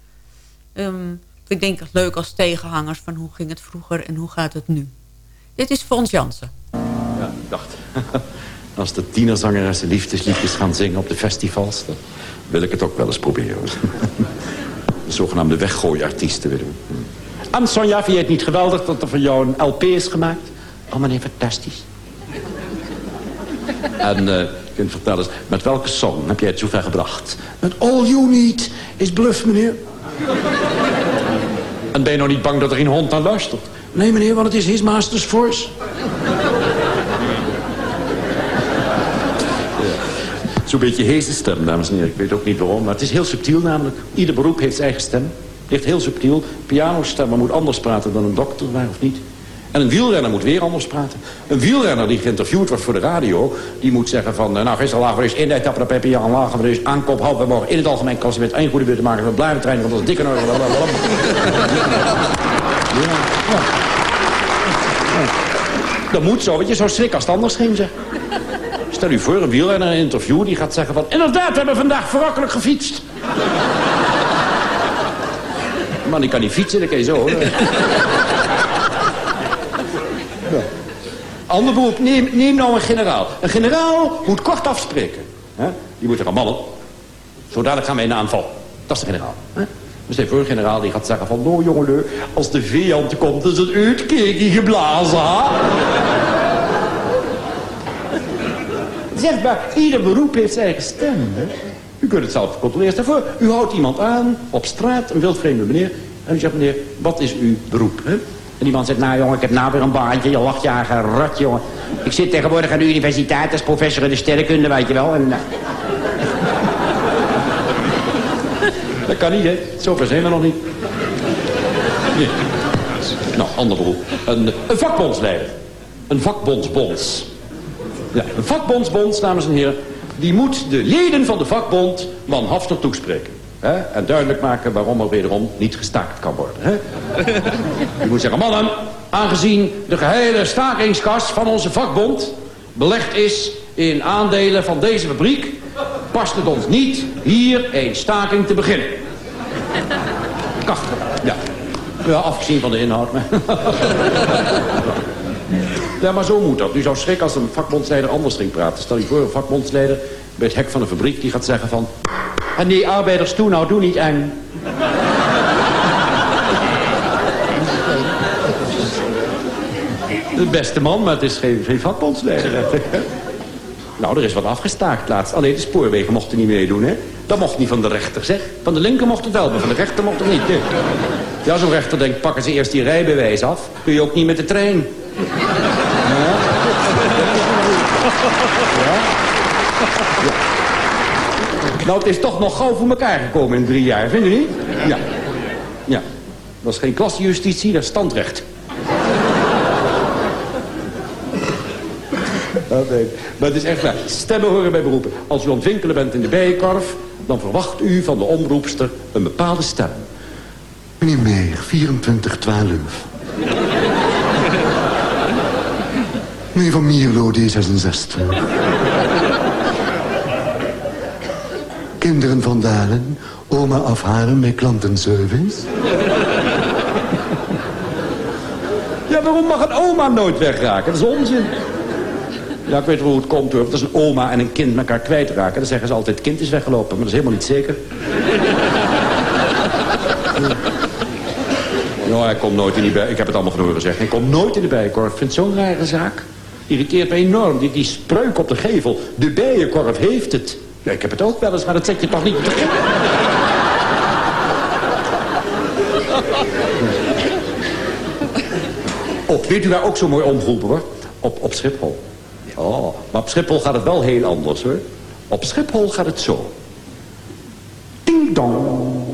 [SPEAKER 11] Ehm, ik denk het leuk als tegenhangers van hoe ging het vroeger en hoe gaat het nu. Dit is Fons Jansen.
[SPEAKER 21] Ja, ik dacht, [laughs] als de tienerzangeressen liefdesliedjes gaan zingen op de festivals... dan wil ik het ook wel eens proberen. [laughs] De zogenaamde weggooiartiesten willen. En Sonja, vind je het niet geweldig dat er voor jou een LP is gemaakt? Oh meneer, fantastisch. En eh, je kunt vertellen, eens, met welke song heb jij het zover gebracht? Met All You Need is Bluff, meneer. En ben je nou niet bang dat er geen hond naar luistert? Nee, meneer, want het is His Master's Voice. Zo'n beetje heese stem, dames en heren. Ik weet ook niet waarom, maar het is heel subtiel namelijk. Ieder beroep heeft zijn eigen stem. Ligt heel subtiel. Pianostemmer moet anders praten dan een dokter, waar of niet. En een wielrenner moet weer anders praten. Een wielrenner die geïnterviewd wordt voor de radio... die moet zeggen van... eh, nou, gisteren lagen we dus in de etappe de Pepe Jan lagen we dus aankop half bij morgen... in het algemeen klassement één goede beurt maken... we blijven trainen, want dat is dikke... Ja, ja. Dat moet zo, want je zou schrikken als het anders ging, zeg. Stel u voor, een wielrenner in een interview die gaat zeggen van... inderdaad, we hebben vandaag verrakkelijk gefietst. Man, die kan niet fietsen, dat kan je zo, hoor. Ja. Ander beroep, neem, neem nou een generaal. Een generaal moet kort afspreken. Hè? Die moet zeggen, mannen, zo dadelijk gaan wij in de aanval. Dat is de generaal. Hè? Dus de voor een generaal die gaat zeggen van... nou jongelui, als de vijand komt, is het uitkeken geblazen, Zeg maar, ieder beroep heeft zijn eigen stem. Hè? U kunt het zelf controleren. Stel voor, u houdt iemand aan op straat, een wildvreemde meneer. En u zegt, meneer, wat is uw beroep? Hè? En die man zegt, nou jongen, ik heb nou weer een baantje. Je lacht eigen rat, jongen. Ik zit tegenwoordig aan de universiteit als professor in de sterrenkunde, weet je wel. En, eh, [laughs] Dat kan niet, hè? Zover zijn we nog niet. Nee. Nou, ander beroep. Een, een vakbondsleider. Een vakbondsbonds. Ja, een vakbondsbond, dames en heren... die moet de leden van de vakbond manhaftig toespreken. Hè? En duidelijk maken waarom er wederom niet gestaakt kan worden. Hè? [laughs] Je moet zeggen, mannen, aangezien de gehele stakingskas van onze vakbond... belegd is in aandelen van deze fabriek... past het ons niet hier een staking te beginnen. [laughs] Kacht, ja. Ja, afgezien van de inhoud. Maar. [laughs] ja, maar zo moet dat. U zou schrikken als een vakbondsleider anders ging praten. Stel je voor, een vakbondsleider bij het hek van een fabriek... die gaat zeggen van... En die arbeiders toe nou, doe niet eng. De beste man, maar het is geen, vakbondsleider. nou, er is wat afgestaakt laatst. Alleen de spoorwegen mochten niet meedoen, hè? Dat mocht niet van de rechter, zeg. Van de linker mocht het wel, maar van de rechter mocht het niet. Ja, zo'n rechter denkt, pakken ze eerst die rijbewijs af. Kun je ook niet met de trein. Ja. Nou, het is toch nog gauw voor elkaar gekomen in drie jaar, vind je niet? Ja. Ja. Dat is geen klassejustitie, dat is standrecht. nee. Maar het is echt waar. Stemmen horen bij beroepen. Als u ontwikkelen bent in de bijenkorf... dan verwacht u van de omroepster een bepaalde stem.
[SPEAKER 22] Meneer Meijer, 2412. Meneer Van Mierlo, D66. Kinderen van Dalen, oma afhalen met klantenservice.
[SPEAKER 21] Ja, waarom mag een oma nooit wegraken? Dat is onzin. Ja, ik weet wel hoe het komt hoor. Dat is een oma en een kind elkaar kwijtraken. Dan zeggen ze altijd, het kind is weggelopen. Maar dat is helemaal niet zeker. Nou, hij komt nooit in die bij. Ik heb het allemaal van horen gezegd. Hij komt nooit in de bijenkorf. Ik vind het zo'n rare zaak. Irriteert me enorm. Die, die spreuk op de gevel. De bijenkorf heeft het. Ja, ik heb het ook wel eens, maar dat zeg je toch niet. Oh, [laughs] weet u waar ook zo mooi omgeroepen wordt? Op, op Schiphol. Oh, maar op Schiphol gaat het wel heel anders, hoor. Op Schiphol gaat het zo. Ding dong.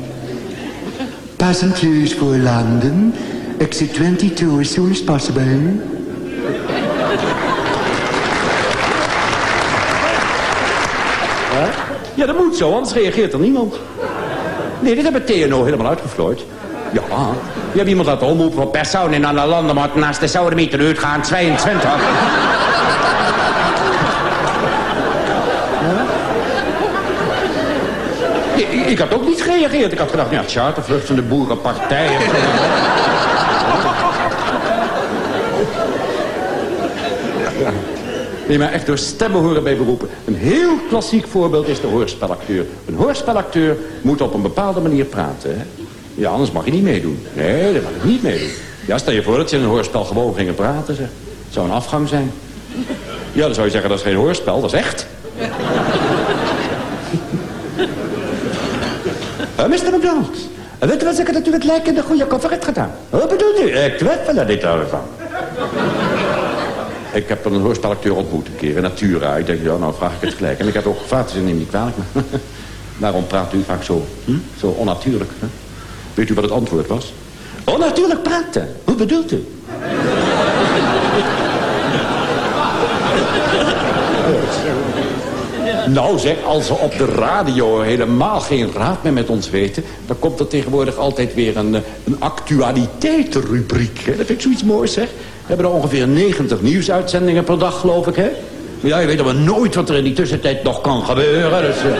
[SPEAKER 22] Passengers for London. Exit 22 as soon as possible.
[SPEAKER 21] Ja, dat moet zo, anders reageert er niemand. Nee, dit hebben TNO helemaal uitgevlooid. Ja, je hebt iemand laten omroepen van persoon in alle landen... maar naast de zouden uitgaan 22. Ik, ik had ook niet gereageerd. Ik had gedacht, ja, chartervlucht van de boerenpartij. Nee, maar echt door stemmen horen bij beroepen. Een heel klassiek voorbeeld is de hoorspelacteur. Een hoorspelacteur moet op een bepaalde manier praten. Hè? Ja, anders mag je niet meedoen. Nee, dat mag ik niet meedoen. Ja, stel je voor dat je in een hoorspel gewoon ging praten, zeg. Dat zou een afgang zijn. Ja, dan zou je zeggen, dat is geen hoorspel, dat is echt. [laughs] Uh, Mr. McDonald, weet u wat ik natuurlijk lijkt in de goede koffer gedaan? Wat bedoelt u? Ik twijfel er niet van. Ik heb een hoorspelacteur ontmoet een keer in Natura. Ik denk, ja, nou vraag ik het gelijk. En ik heb ook gevraagd, ze neemt niet kwalijk. [laughs] Maar waarom praat u vaak zo, hm? zo onnatuurlijk? Hè? Weet u wat het antwoord was? Onnatuurlijk praten. Hoe bedoelt u? [laughs] Nou zeg, als ze op de radio helemaal geen raad meer met ons weten... dan komt er tegenwoordig altijd weer een, een actualiteitenrubriek. Dat vind ik zoiets moois, zeg. We hebben er ongeveer 90 nieuwsuitzendingen per dag, geloof ik, hè? Ja, je weet maar nooit wat er in die tussentijd nog kan gebeuren. Dus, uh,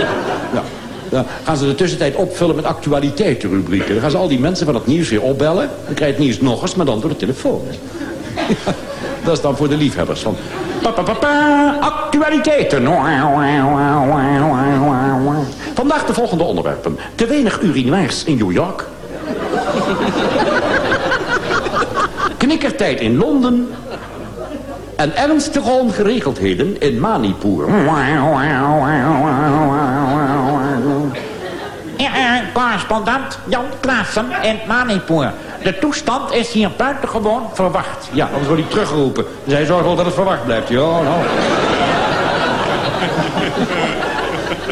[SPEAKER 21] ja. Dan gaan ze de tussentijd opvullen met actualiteitenrubrieken. Dan gaan ze al die mensen van het nieuws weer opbellen. Dan krijg je het nieuws nog eens, maar dan door de telefoon. [laughs] Dat is dan voor de liefhebbers van... Pa, pa, pa, pa, actualiteiten. Vandaag de volgende onderwerpen. Te weinig urinoirs in New York. Knikkertijd in Londen. En ernstige ongeregeldheden in Manipur.
[SPEAKER 23] correspondent Jan Klaassen in Manipur. De toestand is hier buitengewoon verwacht.
[SPEAKER 21] Ja, anders wordt hij teruggeroepen. Zij zorgen wel dat het verwacht blijft. Ja, nou.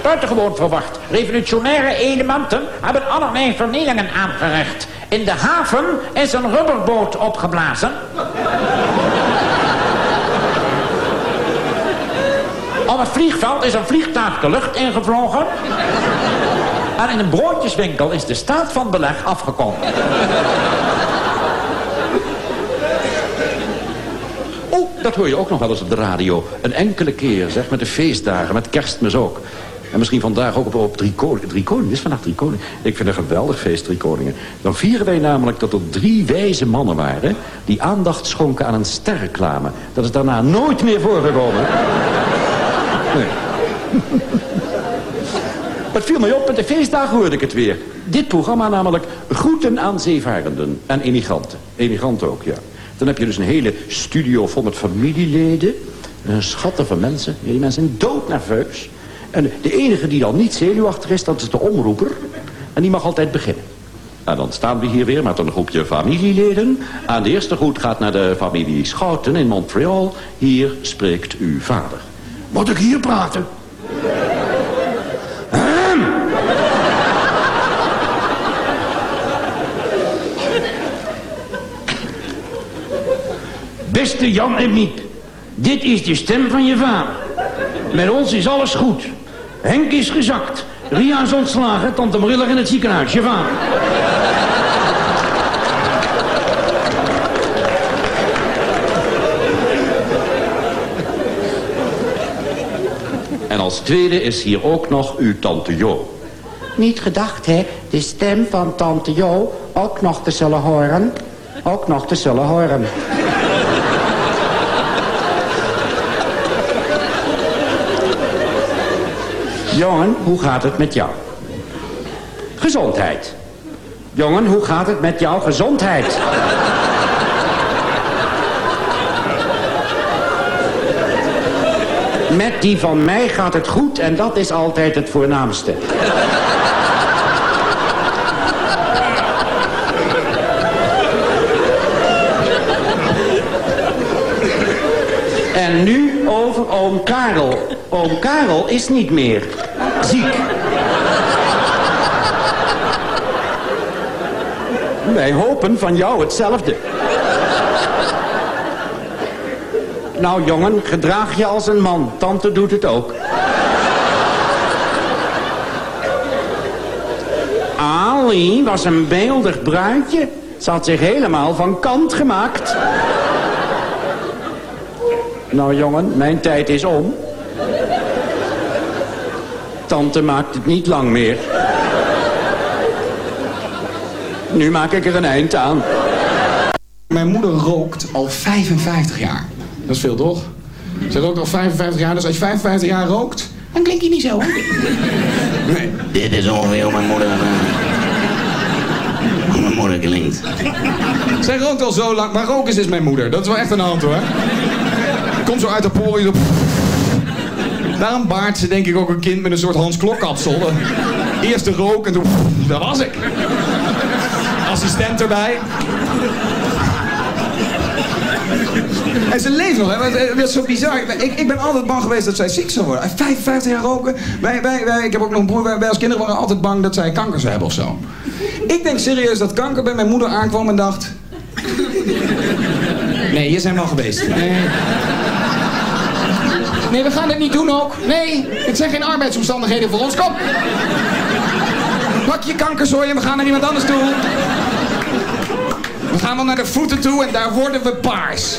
[SPEAKER 23] Buitengewoon verwacht. Revolutionaire elementen hebben allerlei vernielingen aangericht. In de haven is een rubberboot opgeblazen. Op het vliegveld is een vliegtuig de lucht ingevlogen. En in een broodjeswinkel is de staat van beleg afgekomen.
[SPEAKER 21] Oh, Dat hoor je ook nog wel eens op de radio. Een enkele keer, zeg, met de feestdagen, met kerstmis ook. En misschien vandaag ook op, drie, koningen. drie koningen. is vandaag drie koningen. Ik vind een geweldig feest, drie koningen. Dan vieren wij namelijk dat er drie wijze mannen waren... die aandacht schonken aan een sterreclame. Dat is daarna nooit meer voorgekomen. Nee. [laughs] Het viel mij op, met de feestdagen hoorde ik het weer. Dit programma namelijk groeten aan zeevarenden en emigranten. Emigranten ook, ja. Dan heb je dus een hele studio vol met familieleden. Een schatten van mensen. Die mensen zijn doodnerveus. En de enige die dan niet zenuwachtig is, dat is de omroeper. En die mag altijd beginnen. En dan staan we hier weer met een groepje familieleden. Aan de eerste groet gaat naar de familie Schouten in Montreal. Hier spreekt uw vader.
[SPEAKER 24] Moet ik hier praten? Beste Jan en Miep, dit is de stem van je vader. Met ons is alles goed. Henk is gezakt. Ria is ontslagen, tante Marilla in het ziekenhuis. Je vader.
[SPEAKER 21] En als tweede is hier ook nog uw tante Jo.
[SPEAKER 25] Niet gedacht, hè, de stem van tante Jo ook nog te zullen horen. Ook nog te zullen horen. Jongen, hoe gaat het met jou? Gezondheid. Jongen, hoe gaat het met jouw gezondheid? Met die van mij gaat het goed en dat is altijd het voornaamste. En nu over oom Karel. Oom Karel is niet meer ziek. Wij hopen van jou hetzelfde. Nou jongen, gedraag je als een man. Tante doet het ook. Ali was een beeldig bruidje. Ze had zich helemaal van kant gemaakt. Nou jongen, mijn tijd is om. Tante maakt het niet lang meer. Nu maak ik er een eind aan.
[SPEAKER 26] Mijn moeder rookt al 55 jaar. Dat is veel, toch? Ze rookt al 55 jaar, dus als je 55 jaar rookt... dan klink je niet zo, hè? Nee.
[SPEAKER 24] Dit is ongeveer hoe mijn moeder... eh, hoe mijn moeder klinkt.
[SPEAKER 26] Zij rookt al zo lang, maar roken is dus mijn moeder. Dat is wel echt een hand, hoor. Komt zo uit de poriën. Daarom baart ze denk ik ook een kind met een soort Hans Klokkapsel. Eerst de rook en toen... Daar was ik. Assistent erbij. En ze leeft nog, hè? want Het is zo bizar. Ik, ik ben altijd bang geweest dat zij ziek zou worden. 55 jaar roken. Wij, wij, wij, ik heb ook nog een broer. Wij, wij als kinderen waren altijd bang dat zij kanker zou hebben of zo. Ik denk serieus dat kanker bij mijn moeder aankwam en dacht... Nee, hier zijn we al geweest. Nee. Nee, we gaan het niet doen ook. Nee, het zijn geen arbeidsomstandigheden voor ons. Kom. Pak je kankerzooi en we gaan naar iemand anders toe. We gaan wel naar de voeten toe en daar worden we paars.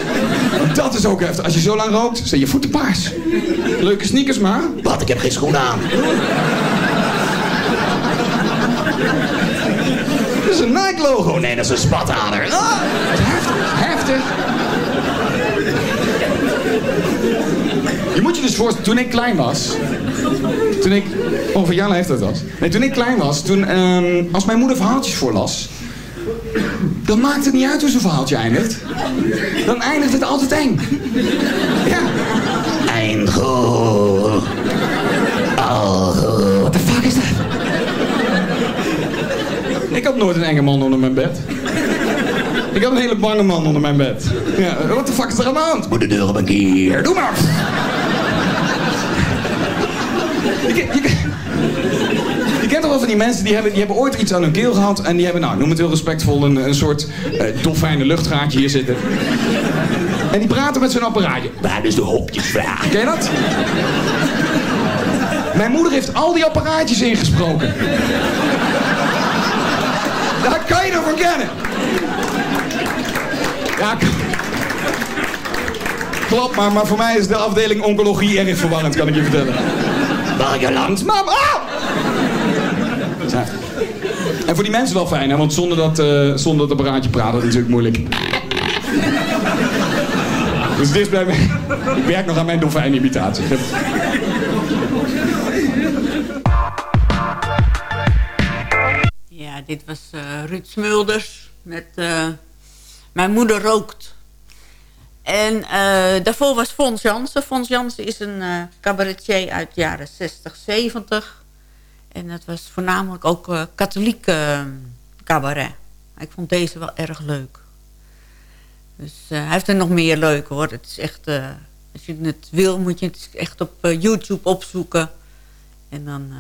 [SPEAKER 26] Dat is ook heftig. Als je zo lang rookt, zijn je voeten paars. Leuke sneakers maar.
[SPEAKER 24] Wat, ik heb geen schoenen aan.
[SPEAKER 26] Dat is een Nike logo.
[SPEAKER 24] Oh nee, dat is een spatader. Ah!
[SPEAKER 26] Heftig, heftig. Je moet je dus voorstellen, toen ik klein was... Toen ik... Ongeveer Jelle heeft dat was. Nee, toen ik klein was, toen... ehm, als mijn moeder verhaaltjes voorlas... Dan maakt het niet uit hoe zo'n verhaaltje eindigt. Dan eindigt het altijd eng. Ja.
[SPEAKER 24] Eindig. Al.
[SPEAKER 26] What the fuck is dat? Ik had nooit een enge man onder mijn bed. Ik had een hele bange man onder mijn bed. Ja, what the fuck is er aan de hand?
[SPEAKER 24] Moet de deur op een keer.
[SPEAKER 26] Doe maar! Je, ken- je, ken- je kent toch wel van die mensen die hebben, die hebben ooit iets aan hun keel gehad en die hebben, nou, noem het heel respectvol, een, een soort eh dolfijne luchtgaatje hier zitten. En die praten met zo'n apparaatje.
[SPEAKER 24] Waar is de hopjesvraag?
[SPEAKER 26] Ken je dat? Mijn moeder heeft al die apparaatjes ingesproken. Daar kan je ervan kennen. Ja, k- Klopt, maar, maar voor mij is de afdeling oncologie erg verwarrend, kan ik je vertellen. Waar je langs, mama! Ja. En voor die mensen wel fijn, hè? want zonder dat, eh, zonder dat apparaatje praten is het natuurlijk moeilijk. Dus dit bij mij. Ik werk nog aan mijn dolfijnimitatie.
[SPEAKER 11] Ja, dit was eh Ruud Smulders met eh, Mijn moeder rookt. En eh, daarvoor was Fons Jansen. Fons Jansen is een eh, cabaretier uit de jaren 60, 70. En dat was voornamelijk ook eh katholiek eh, cabaret. Ik vond deze wel erg leuk. Dus hij heeft er nog meer leuk hoor. Het is echt, als je het wil, moet je het echt op YouTube opzoeken. En dan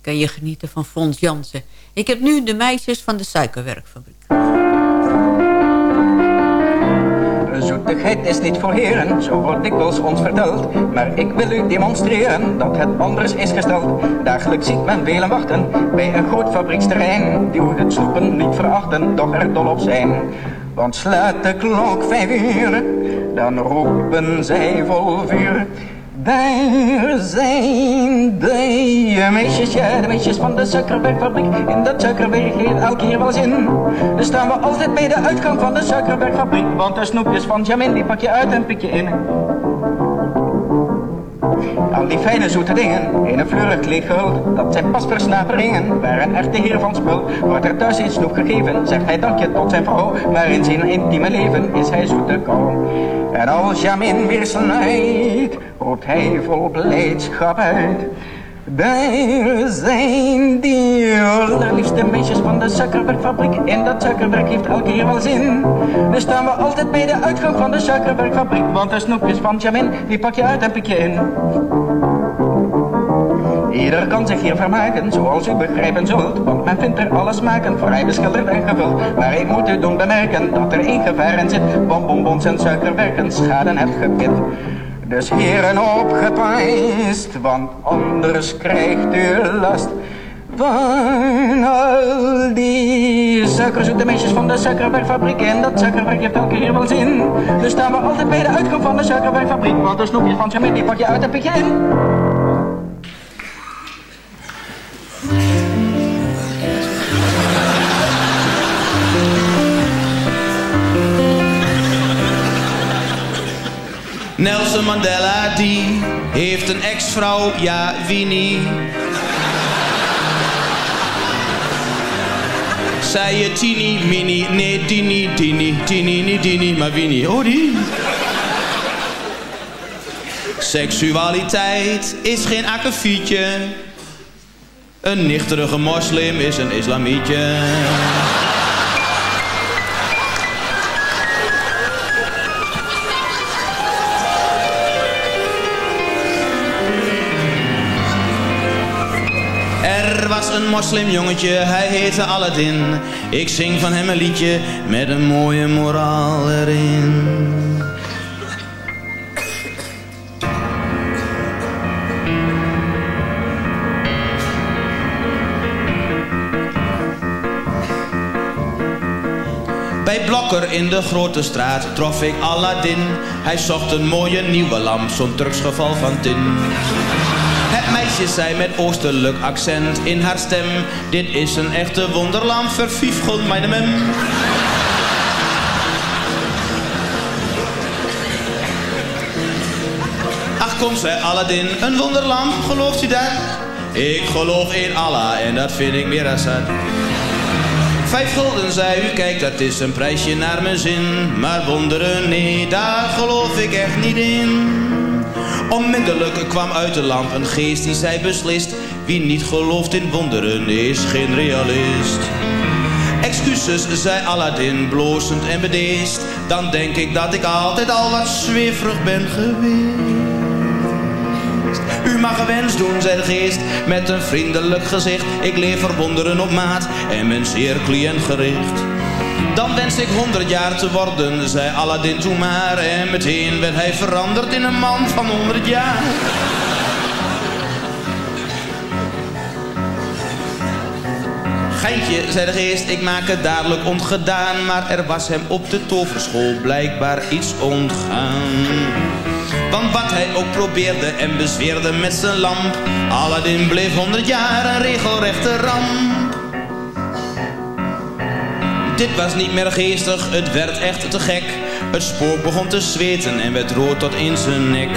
[SPEAKER 11] kan je genieten van Fons Jansen. Ik heb nu de meisjes van de suikerwerkfabriek.
[SPEAKER 27] Zoetigheid is niet voor heren, zo wordt dikwijls ons verteld. Maar ik wil u demonstreren dat het anders is gesteld. Dagelijks ziet men velen wachten bij een groot fabrieksterrein. Die het snoepen niet verachten, toch er dol op zijn. Want slaat de klok vijf uur, dan roepen zij vol vuur. Daar zijn de meisjes, ja, de meisjes van de suikerwerkfabriek. In dat suikerwerk heeft elke keer wel zin. Dus staan we altijd bij de uitgang van de suikerwerkfabriek. Want de snoepjes van Jamin, die pak je uit en pik je in. Al die fijne zoete dingen, in een fleurig gehuld, dat zijn pas versnaperingen, waar een echte heer van spul. Wordt er thuis iets snoep gegeven, zegt hij dankje tot zijn vrouw, maar in zijn intieme leven is hij zoete kou. En als Jamin weer snuit, roept hij vol blijdschap uit. Daar zijn die allerliefste meisjes van de suikerwerkfabriek. In dat suikerwerk heeft elke keer wel zin. Dus staan we altijd bij de uitgang van de suikerwerkfabriek. Want de snoepjes van Jamin, die pak je uit en pik je in. Ieder kan zich hier vermaken, zoals u begrijpen zult. Want men vindt er alle smaken voor hij beschilderd en gevuld. Maar ik moet u doen bemerken dat er één gevaar in zit. Bonbonbons en suikerwerken schaden het gebit. Dus heren opgepast, want anders krijgt u last. Van al die suikerzoete meisjes van de suikerwerkfabriek. En dat suikerwerk heeft elke keer wel zin. Dus staan we altijd bij de uitgang van de suikerwerkfabriek. Want de snoepjes van Jamin, die pak je uit en pik je in.
[SPEAKER 28] Nelson Mandela die heeft een ex-vrouw, ja wie niet. Zei je Tini, Mini, nee Dini, Tini, niet Dini, maar wie niet, oh die. Seksualiteit is geen akkefietje. Een nichterige moslim is een islamietje. Een moslimjongetje, hij heette Aladdin. Ik zing van hem een liedje met een mooie moraal erin. Bij Blokker in de grote straat trof ik Aladdin. Hij zocht een mooie nieuwe lamp, zo'n Turks geval van tin. Meisje zei met oostelijk accent in haar stem: Dit is een echte wonderlamp, verfief God mijn mem. Ach kom, zei Aladdin, een wonderlamp, gelooft u dat? Ik geloof in Allah en dat vind ik meer zat. Vijf gulden, zei u, kijk, dat is een prijsje naar mijn zin. Maar wonderen, nee, daar geloof ik echt niet in. Onmiddellijk kwam uit de lamp een geest die zei beslist: Wie niet gelooft in wonderen is geen realist. Excuses, zei Aladdin, blozend en bedeesd. Dan denk ik dat ik altijd al wat zweverig ben geweest. U mag een wens doen, zei de geest, met een vriendelijk gezicht. Ik leef verwonderen op maat en ben zeer cliëntgericht. Dan wens ik honderd jaar te worden, zei Aladdin toen maar. En meteen werd hij veranderd in een man van honderd jaar. Geintje, zei de geest, ik maak het dadelijk ontgedaan. Maar er was hem op de toverschool blijkbaar iets ontgaan. Want wat hij ook probeerde en bezweerde met zijn lamp... Aladdin bleef honderd jaar een regelrechte ramp. Dit was niet meer geestig, het werd echt te gek. Het spook begon te zweten en werd rood tot in zijn nek.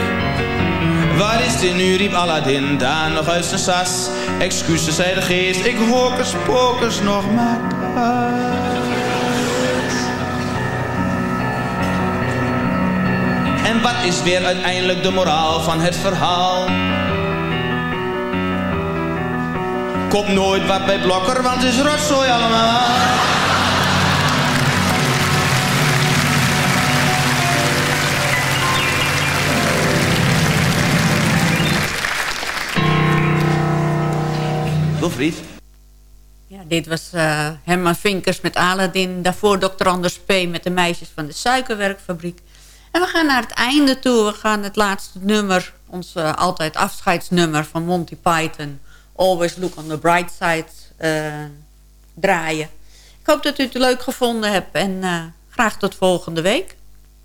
[SPEAKER 28] Waar is dit nu, riep Aladdin, daar nog uit zijn sas. Excuses, zei de geest, ik hokus pokus nog maar En wat is weer uiteindelijk de moraal van het verhaal? Kom nooit wat bij Blokker, want het is rotzooi allemaal. Wilfried.
[SPEAKER 11] Ja, dit was uh, Herman Vinkers met Aladdin. Daarvoor Dr. Anders P. met de meisjes van de suikerwerkfabriek. En we gaan naar het einde toe. We gaan het laatste nummer, ons uh, altijd afscheidsnummer van Monty Python... Always Look on the Bright Side uh, draaien. Ik hoop dat u het leuk gevonden hebt en graag tot volgende week.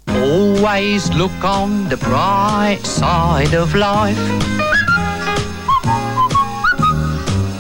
[SPEAKER 12] Always look on the bright side of life